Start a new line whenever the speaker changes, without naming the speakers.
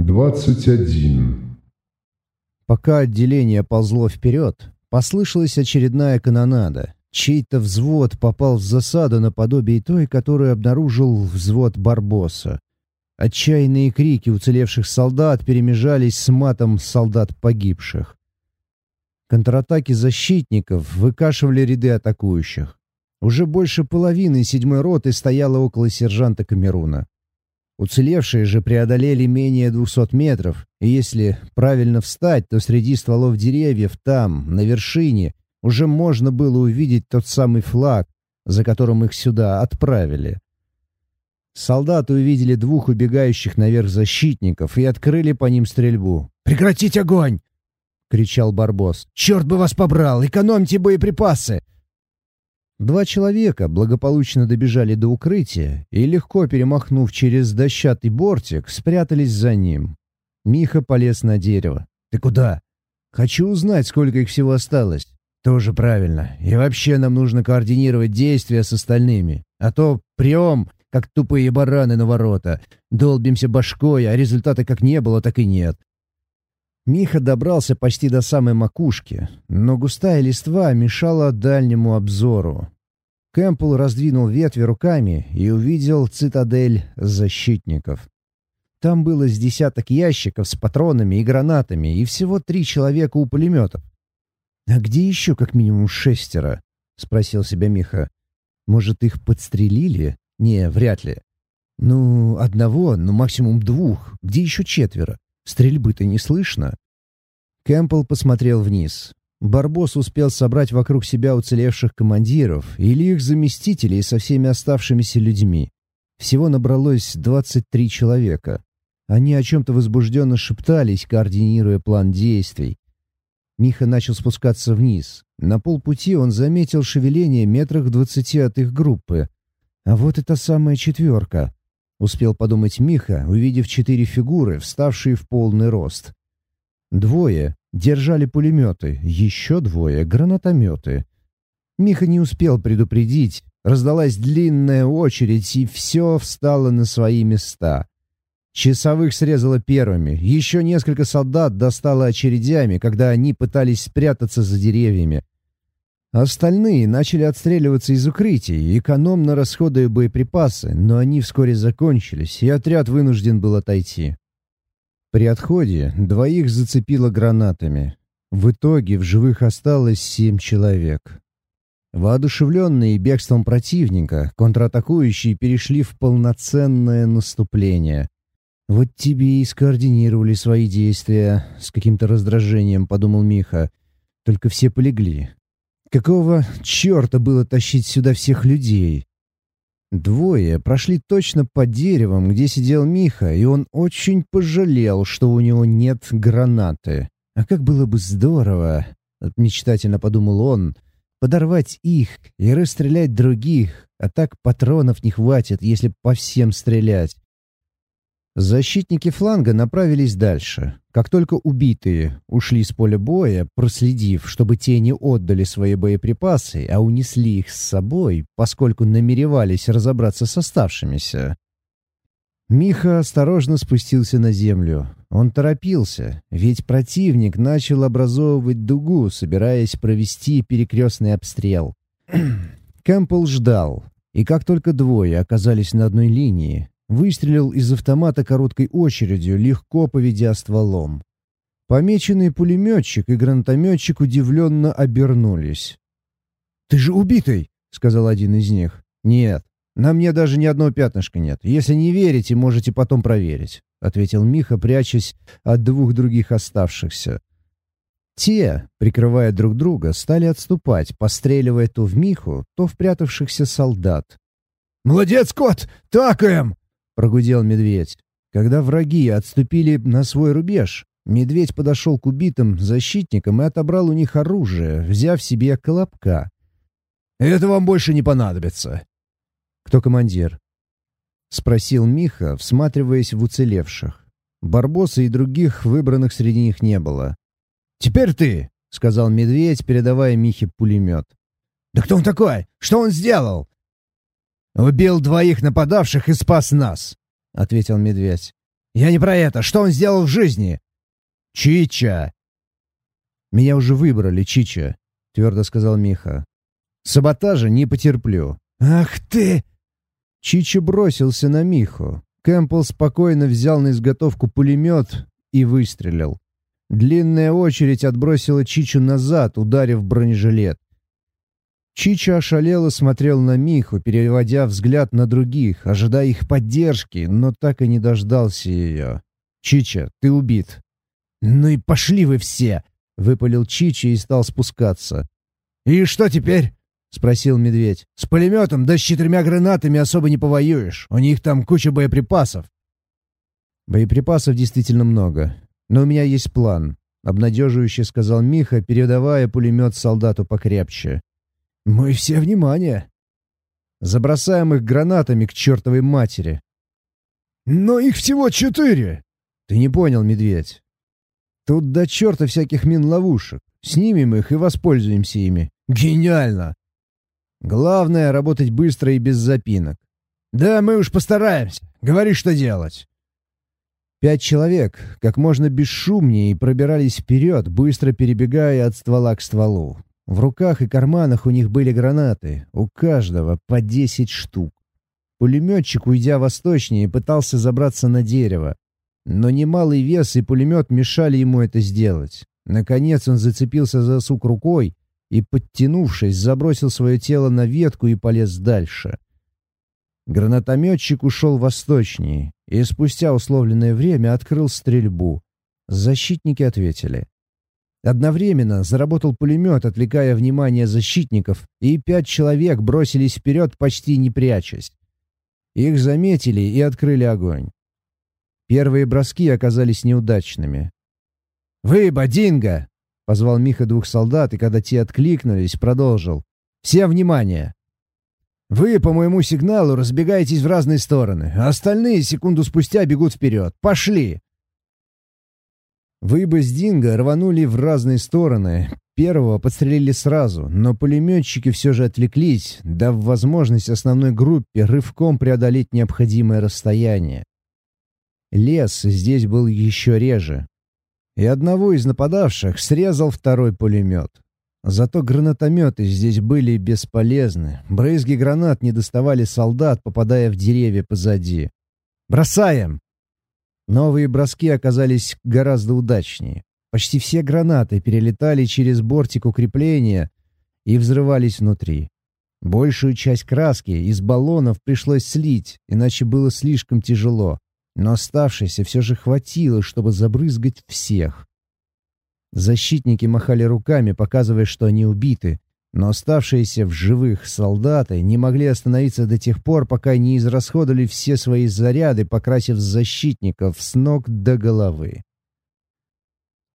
21.
Пока отделение ползло вперед, послышалась очередная канонада. Чей-то взвод попал в засаду наподобие той, которую обнаружил взвод Барбоса. Отчаянные крики уцелевших солдат перемежались с матом солдат погибших. Контратаки защитников выкашивали ряды атакующих. Уже больше половины седьмой роты стояло около сержанта Камеруна. Уцелевшие же преодолели менее двухсот метров, и если правильно встать, то среди стволов деревьев там, на вершине, уже можно было увидеть тот самый флаг, за которым их сюда отправили. Солдаты увидели двух убегающих наверх защитников и открыли по ним стрельбу. «Прекратить огонь!» — кричал Барбос. «Черт бы вас побрал! Экономьте боеприпасы!» Два человека благополучно добежали до укрытия и, легко перемахнув через дощатый бортик, спрятались за ним. Миха полез на дерево. «Ты куда?» «Хочу узнать, сколько их всего осталось». «Тоже правильно. И вообще нам нужно координировать действия с остальными. А то прием, как тупые бараны на ворота. Долбимся башкой, а результата как не было, так и нет». Миха добрался почти до самой макушки, но густая листва мешала дальнему обзору. Кэмпбелл раздвинул ветви руками и увидел цитадель защитников. Там было с десяток ящиков с патронами и гранатами, и всего три человека у пулеметов. «А где еще как минимум шестеро?» — спросил себя Миха. «Может, их подстрелили? Не, вряд ли. Ну, одного, ну максимум двух. Где еще четверо? Стрельбы-то не слышно». Кэмпбелл посмотрел вниз. Барбос успел собрать вокруг себя уцелевших командиров или их заместителей со всеми оставшимися людьми. Всего набралось 23 человека. Они о чем-то возбужденно шептались, координируя план действий. Миха начал спускаться вниз. На полпути он заметил шевеление метрах двадцати от их группы. А вот это самая четверка. Успел подумать Миха, увидев четыре фигуры, вставшие в полный рост. Двое держали пулеметы, еще двое — гранатометы. Миха не успел предупредить. Раздалась длинная очередь, и все встало на свои места. Часовых срезало первыми. Еще несколько солдат достало очередями, когда они пытались спрятаться за деревьями. Остальные начали отстреливаться из укрытий, экономно расходуя боеприпасы, но они вскоре закончились, и отряд вынужден был отойти. При отходе двоих зацепило гранатами. В итоге в живых осталось семь человек. Воодушевленные бегством противника, контратакующие перешли в полноценное наступление. «Вот тебе и скоординировали свои действия», — с каким-то раздражением подумал Миха. «Только все полегли. Какого черта было тащить сюда всех людей?» Двое прошли точно под деревом, где сидел Миха, и он очень пожалел, что у него нет гранаты. «А как было бы здорово!» — мечтательно подумал он — подорвать их и расстрелять других, а так патронов не хватит, если по всем стрелять. Защитники фланга направились дальше. Как только убитые ушли с поля боя, проследив, чтобы те не отдали свои боеприпасы, а унесли их с собой, поскольку намеревались разобраться с оставшимися, Миха осторожно спустился на землю. Он торопился, ведь противник начал образовывать дугу, собираясь провести перекрестный обстрел. Кэмпбелл ждал, и как только двое оказались на одной линии, выстрелил из автомата короткой очередью, легко поведя стволом. Помеченный пулеметчик и гранатометчик удивленно обернулись. «Ты же убитый!» — сказал один из них. «Нет, на мне даже ни одного пятнышка нет. Если не верите, можете потом проверить», — ответил Миха, прячась от двух других оставшихся. Те, прикрывая друг друга, стали отступать, постреливая то в Миху, то в прятавшихся солдат. «Молодец, кот! Такаем!» — прогудел медведь. Когда враги отступили на свой рубеж, медведь подошел к убитым защитникам и отобрал у них оружие, взяв себе колобка. «Это вам больше не понадобится. «Кто командир?» — спросил Миха, всматриваясь в уцелевших. Барбоса и других выбранных среди них не было. «Теперь ты!» — сказал медведь, передавая Михе пулемет. «Да кто он такой? Что он сделал?» «Убил двоих нападавших и спас нас», — ответил медведь. «Я не про это. Что он сделал в жизни?» «Чича!» «Меня уже выбрали, Чича», — твердо сказал Миха. «Саботажа не потерплю». «Ах ты!» Чича бросился на Миху. Кэмпбелл спокойно взял на изготовку пулемет и выстрелил. Длинная очередь отбросила Чичу назад, ударив бронежилет. Чича ошалело смотрел на Миху, переводя взгляд на других, ожидая их поддержки, но так и не дождался ее. «Чича, ты убит». «Ну и пошли вы все!» — выпалил Чича и стал спускаться. «И что теперь?» — спросил медведь. «С пулеметом да с четырьмя гранатами особо не повоюешь. У них там куча боеприпасов». «Боеприпасов действительно много. Но у меня есть план», — обнадеживающе сказал Миха, передавая пулемет солдату покрепче. «Мы все внимание!» «Забросаем их гранатами к чертовой матери!» «Но их всего четыре!» «Ты не понял, медведь. Тут до черта всяких мин-ловушек. Снимем их и воспользуемся ими. Гениально! Главное — работать быстро и без запинок. Да, мы уж постараемся. Говори, что делать. Пять человек, как можно бесшумнее, пробирались вперед, быстро перебегая от ствола к стволу. В руках и карманах у них были гранаты, у каждого по десять штук. Пулеметчик, уйдя восточнее, пытался забраться на дерево. Но немалый вес и пулемет мешали ему это сделать. Наконец он зацепился за сук рукой и, подтянувшись, забросил свое тело на ветку и полез дальше. Гранатометчик ушел восточнее и спустя условленное время открыл стрельбу. Защитники ответили. Одновременно заработал пулемет, отвлекая внимание защитников, и пять человек бросились вперед, почти не прячась. Их заметили и открыли огонь. Первые броски оказались неудачными. «Вы, Бадинго!» — позвал Миха двух солдат, и когда те откликнулись, продолжил. «Все внимание! Вы по моему сигналу разбегаетесь в разные стороны, а остальные секунду спустя бегут вперед. Пошли!» Выбы с Динго рванули в разные стороны. Первого подстрелили сразу, но пулеметчики все же отвлеклись, дав возможность основной группе рывком преодолеть необходимое расстояние. Лес здесь был еще реже, и одного из нападавших срезал второй пулемет. Зато гранатометы здесь были бесполезны. Брызги гранат не доставали солдат, попадая в деревья позади. «Бросаем!» Новые броски оказались гораздо удачнее. Почти все гранаты перелетали через бортик укрепления и взрывались внутри. Большую часть краски из баллонов пришлось слить, иначе было слишком тяжело но оставшейся все же хватило, чтобы забрызгать всех. Защитники махали руками, показывая, что они убиты, но оставшиеся в живых солдаты не могли остановиться до тех пор, пока не израсходовали все свои заряды, покрасив защитников с ног до головы.